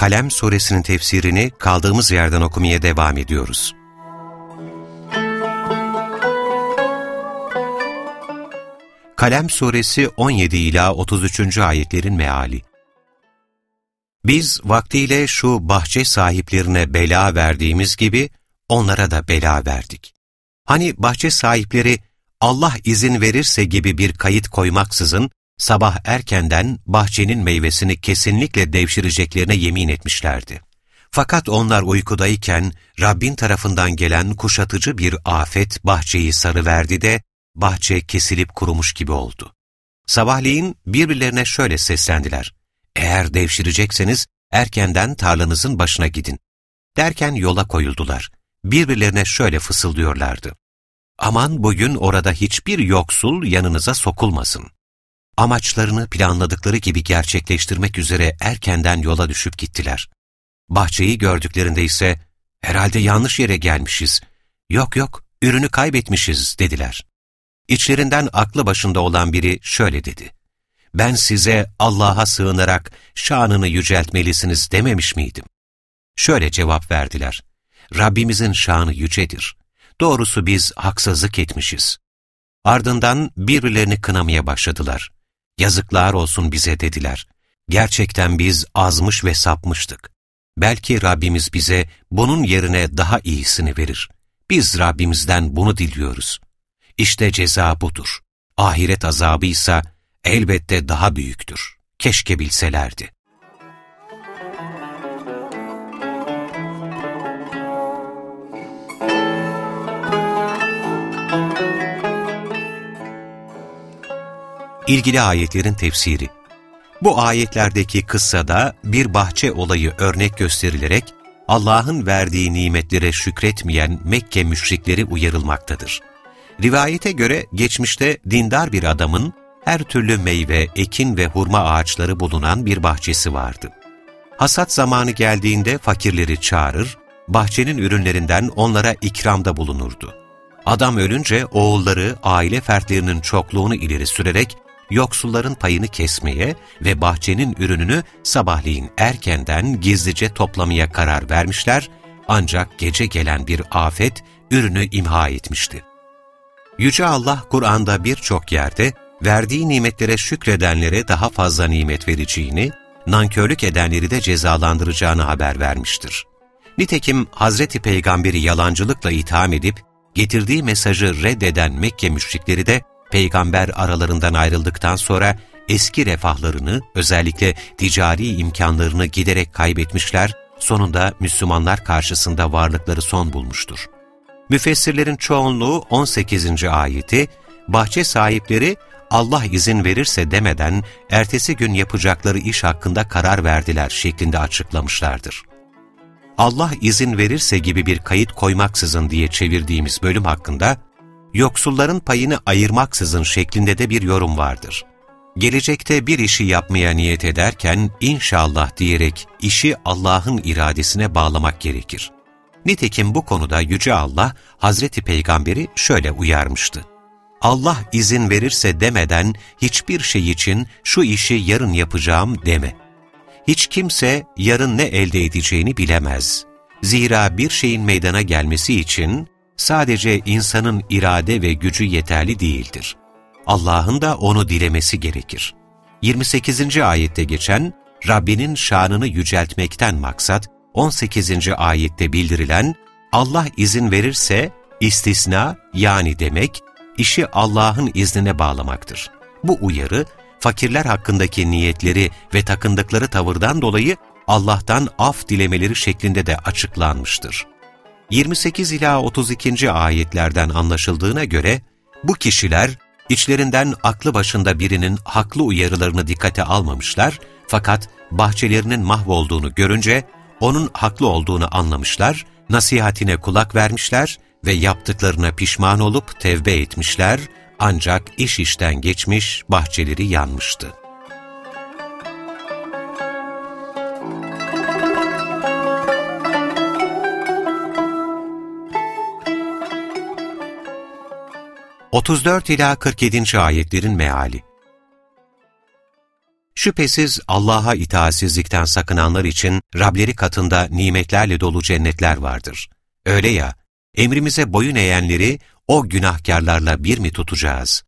Kalem suresinin tefsirini kaldığımız yerden okumaya devam ediyoruz. Kalem suresi 17 ila 33. ayetlerin meali. Biz vaktiyle şu bahçe sahiplerine bela verdiğimiz gibi onlara da bela verdik. Hani bahçe sahipleri Allah izin verirse gibi bir kayıt koymaksızın sabah erkenden bahçenin meyvesini kesinlikle devşireceklerine yemin etmişlerdi. Fakat onlar uykudayken Rabbin tarafından gelen kuşatıcı bir afet bahçeyi sarıverdi de bahçe kesilip kurumuş gibi oldu. Sabahleyin birbirlerine şöyle seslendiler. Eğer devşirecekseniz erkenden tarlanızın başına gidin. Derken yola koyuldular. Birbirlerine şöyle fısıldıyorlardı. Aman bugün orada hiçbir yoksul yanınıza sokulmasın. Amaçlarını planladıkları gibi gerçekleştirmek üzere erkenden yola düşüp gittiler. Bahçeyi gördüklerinde ise herhalde yanlış yere gelmişiz, yok yok ürünü kaybetmişiz dediler. İçlerinden aklı başında olan biri şöyle dedi. Ben size Allah'a sığınarak şanını yüceltmelisiniz dememiş miydim? Şöyle cevap verdiler. Rabbimizin şanı yücedir. Doğrusu biz haksızlık etmişiz. Ardından birbirlerini kınamaya başladılar. Yazıklar olsun bize dediler. Gerçekten biz azmış ve sapmıştık. Belki Rabbimiz bize bunun yerine daha iyisini verir. Biz Rabbimizden bunu diliyoruz. İşte ceza budur. Ahiret azabı ise elbette daha büyüktür. Keşke bilselerdi. İlgili ayetlerin tefsiri Bu ayetlerdeki kıssada bir bahçe olayı örnek gösterilerek Allah'ın verdiği nimetlere şükretmeyen Mekke müşrikleri uyarılmaktadır. Rivayete göre geçmişte dindar bir adamın her türlü meyve, ekin ve hurma ağaçları bulunan bir bahçesi vardı. Hasat zamanı geldiğinde fakirleri çağırır, bahçenin ürünlerinden onlara ikramda bulunurdu. Adam ölünce oğulları aile fertlerinin çokluğunu ileri sürerek yoksulların payını kesmeye ve bahçenin ürününü sabahleyin erkenden gizlice toplamaya karar vermişler ancak gece gelen bir afet ürünü imha etmişti. Yüce Allah Kur'an'da birçok yerde verdiği nimetlere şükredenlere daha fazla nimet vereceğini, nankörlük edenleri de cezalandıracağını haber vermiştir. Nitekim Hazreti Peygamber'i yalancılıkla itham edip getirdiği mesajı reddeden Mekke müşrikleri de peygamber aralarından ayrıldıktan sonra eski refahlarını, özellikle ticari imkanlarını giderek kaybetmişler, sonunda Müslümanlar karşısında varlıkları son bulmuştur. Müfessirlerin çoğunluğu 18. ayeti, bahçe sahipleri Allah izin verirse demeden ertesi gün yapacakları iş hakkında karar verdiler şeklinde açıklamışlardır. Allah izin verirse gibi bir kayıt koymaksızın diye çevirdiğimiz bölüm hakkında, yoksulların payını ayırmaksızın şeklinde de bir yorum vardır. Gelecekte bir işi yapmaya niyet ederken inşallah diyerek işi Allah'ın iradesine bağlamak gerekir. Nitekim bu konuda Yüce Allah Hazreti Peygamber'i şöyle uyarmıştı. Allah izin verirse demeden hiçbir şey için şu işi yarın yapacağım deme. Hiç kimse yarın ne elde edeceğini bilemez. Zira bir şeyin meydana gelmesi için sadece insanın irade ve gücü yeterli değildir. Allah'ın da onu dilemesi gerekir. 28. ayette geçen Rabbinin şanını yüceltmekten maksat, 18. ayette bildirilen Allah izin verirse istisna yani demek, işi Allah'ın iznine bağlamaktır. Bu uyarı, fakirler hakkındaki niyetleri ve takındıkları tavırdan dolayı Allah'tan af dilemeleri şeklinde de açıklanmıştır. 28 ila 32. ayetlerden anlaşıldığına göre bu kişiler içlerinden aklı başında birinin haklı uyarılarını dikkate almamışlar fakat bahçelerinin mahvolduğunu görünce onun haklı olduğunu anlamışlar, nasihatine kulak vermişler ve yaptıklarına pişman olup tevbe etmişler ancak iş işten geçmiş, bahçeleri yanmıştı. Otuz dört ila 47. ayetlerin meali Şüphesiz Allah'a itaatsizlikten sakınanlar için Rableri katında nimetlerle dolu cennetler vardır. Öyle ya, emrimize boyun eğenleri o günahkarlarla bir mi tutacağız?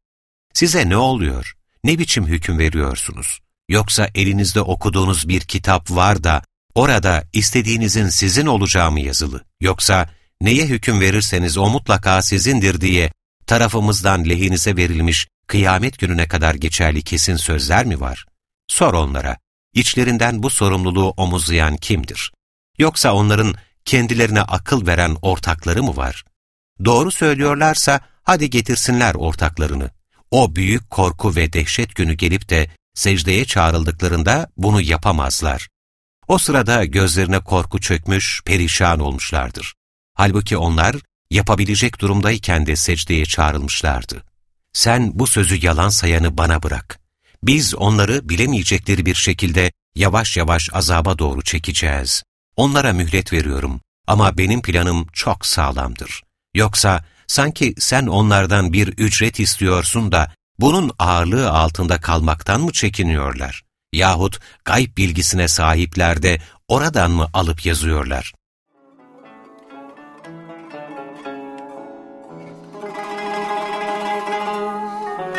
Size ne oluyor? Ne biçim hüküm veriyorsunuz? Yoksa elinizde okuduğunuz bir kitap var da orada istediğinizin sizin olacağı mı yazılı? Yoksa neye hüküm verirseniz o mutlaka sizindir diye tarafımızdan lehinize verilmiş kıyamet gününe kadar geçerli kesin sözler mi var? Sor onlara, içlerinden bu sorumluluğu omuzlayan kimdir? Yoksa onların kendilerine akıl veren ortakları mı var? Doğru söylüyorlarsa hadi getirsinler ortaklarını. O büyük korku ve dehşet günü gelip de secdeye çağrıldıklarında bunu yapamazlar. O sırada gözlerine korku çökmüş, perişan olmuşlardır. Halbuki onlar yapabilecek durumdayken de secdeye çağrılmışlardı. Sen bu sözü yalan sayanı bana bırak. Biz onları bilemeyecekleri bir şekilde yavaş yavaş azaba doğru çekeceğiz. Onlara mühlet veriyorum ama benim planım çok sağlamdır. Yoksa sanki sen onlardan bir ücret istiyorsun da bunun ağırlığı altında kalmaktan mı çekiniyorlar? Yahut gayb bilgisine sahipler de oradan mı alıp yazıyorlar?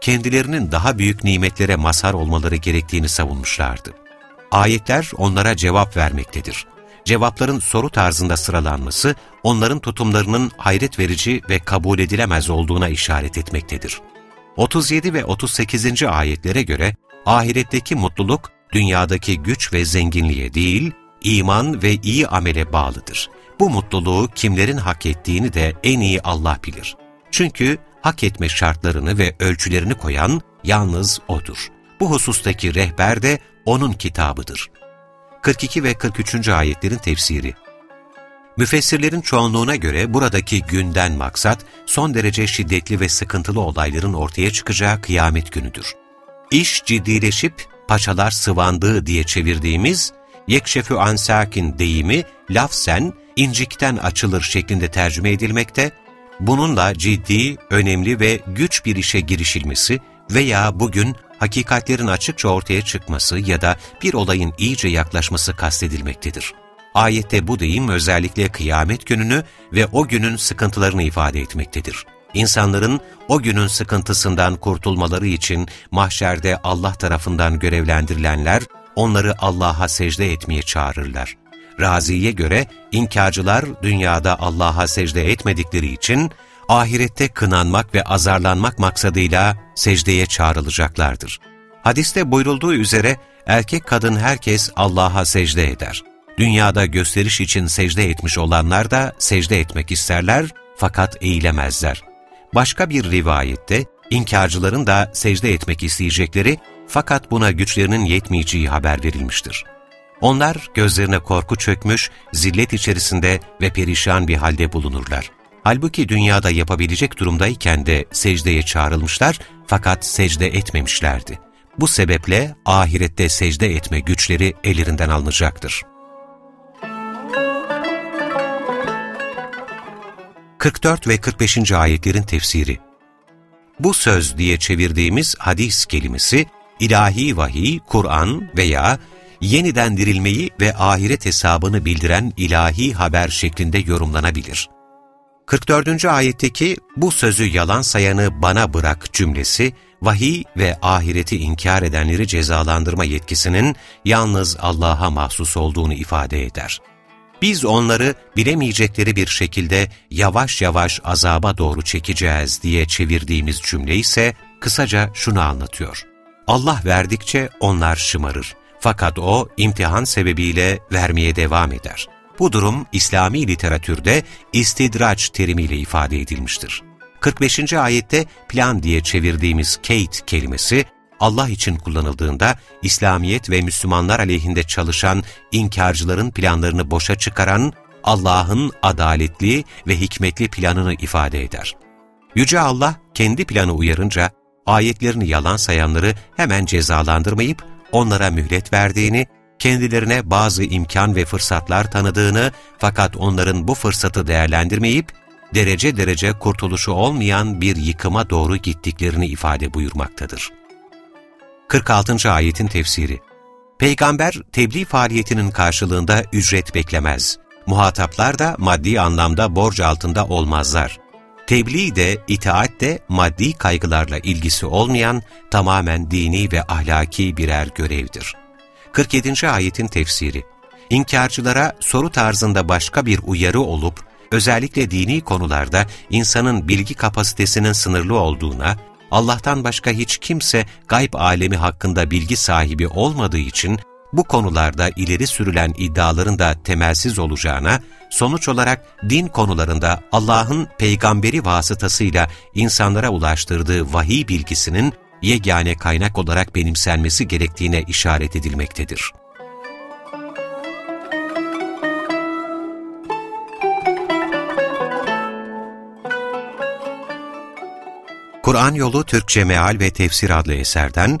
kendilerinin daha büyük nimetlere mazhar olmaları gerektiğini savunmuşlardı. Ayetler onlara cevap vermektedir. Cevapların soru tarzında sıralanması, onların tutumlarının hayret verici ve kabul edilemez olduğuna işaret etmektedir. 37 ve 38. ayetlere göre ahiretteki mutluluk dünyadaki güç ve zenginliğe değil, iman ve iyi amele bağlıdır. Bu mutluluğu kimlerin hak ettiğini de en iyi Allah bilir. Çünkü hak etme şartlarını ve ölçülerini koyan yalnız O'dur. Bu husustaki rehber de O'nun kitabıdır. 42 ve 43. ayetlerin tefsiri Müfessirlerin çoğunluğuna göre buradaki günden maksat son derece şiddetli ve sıkıntılı olayların ortaya çıkacağı kıyamet günüdür. İş ciddileşip paçalar sıvandığı diye çevirdiğimiz yekşefü ansakin deyimi lafzen incikten açılır şeklinde tercüme edilmekte, bununla ciddi, önemli ve güç bir işe girişilmesi veya bugün hakikatlerin açıkça ortaya çıkması ya da bir olayın iyice yaklaşması kastedilmektedir. Ayette bu deyim özellikle kıyamet gününü ve o günün sıkıntılarını ifade etmektedir. İnsanların o günün sıkıntısından kurtulmaları için mahşerde Allah tarafından görevlendirilenler onları Allah'a secde etmeye çağırırlar. Razi'ye göre inkarcılar dünyada Allah'a secde etmedikleri için ahirette kınanmak ve azarlanmak maksadıyla secdeye çağrılacaklardır. Hadiste buyurulduğu üzere erkek kadın herkes Allah'a secde eder. Dünyada gösteriş için secde etmiş olanlar da secde etmek isterler fakat eğilemezler. Başka bir rivayette inkarcıların da secde etmek isteyecekleri fakat buna güçlerinin yetmeyeceği haber verilmiştir. Onlar gözlerine korku çökmüş, zillet içerisinde ve perişan bir halde bulunurlar. Halbuki dünyada yapabilecek durumdayken de secdeye çağrılmışlar fakat secde etmemişlerdi. Bu sebeple ahirette secde etme güçleri ellerinden alınacaktır. 44 ve 45. ayetlerin tefsiri Bu söz diye çevirdiğimiz hadis kelimesi, ilahi vahiy, Kur'an veya yeniden dirilmeyi ve ahiret hesabını bildiren ilahi haber şeklinde yorumlanabilir. 44. ayetteki bu sözü yalan sayanı bana bırak cümlesi, vahiy ve ahireti inkar edenleri cezalandırma yetkisinin yalnız Allah'a mahsus olduğunu ifade eder. Biz onları bilemeyecekleri bir şekilde yavaş yavaş azaba doğru çekeceğiz diye çevirdiğimiz cümle ise kısaca şunu anlatıyor. Allah verdikçe onlar şımarır. Fakat o imtihan sebebiyle vermeye devam eder. Bu durum İslami literatürde istidraç terimiyle ifade edilmiştir. 45. ayette plan diye çevirdiğimiz Kate kelimesi Allah için kullanıldığında İslamiyet ve Müslümanlar aleyhinde çalışan inkarcıların planlarını boşa çıkaran Allah'ın adaletli ve hikmetli planını ifade eder. Yüce Allah kendi planı uyarınca ayetlerini yalan sayanları hemen cezalandırmayıp onlara mühlet verdiğini, kendilerine bazı imkan ve fırsatlar tanıdığını fakat onların bu fırsatı değerlendirmeyip derece derece kurtuluşu olmayan bir yıkıma doğru gittiklerini ifade buyurmaktadır. 46. ayetin tefsiri Peygamber tebliğ faaliyetinin karşılığında ücret beklemez. Muhataplar da maddi anlamda borç altında olmazlar. Tebliğ de, itaat de maddi kaygılarla ilgisi olmayan tamamen dini ve ahlaki birer görevdir. 47. ayetin tefsiri İnkarcılara soru tarzında başka bir uyarı olup, özellikle dini konularda insanın bilgi kapasitesinin sınırlı olduğuna, Allah'tan başka hiç kimse gayb alemi hakkında bilgi sahibi olmadığı için bu konularda ileri sürülen iddiaların da temelsiz olacağına, sonuç olarak din konularında Allah'ın peygamberi vasıtasıyla insanlara ulaştırdığı vahiy bilgisinin yegane kaynak olarak benimsenmesi gerektiğine işaret edilmektedir. Kur'an Yolu Türkçe Meal ve Tefsir adlı eserden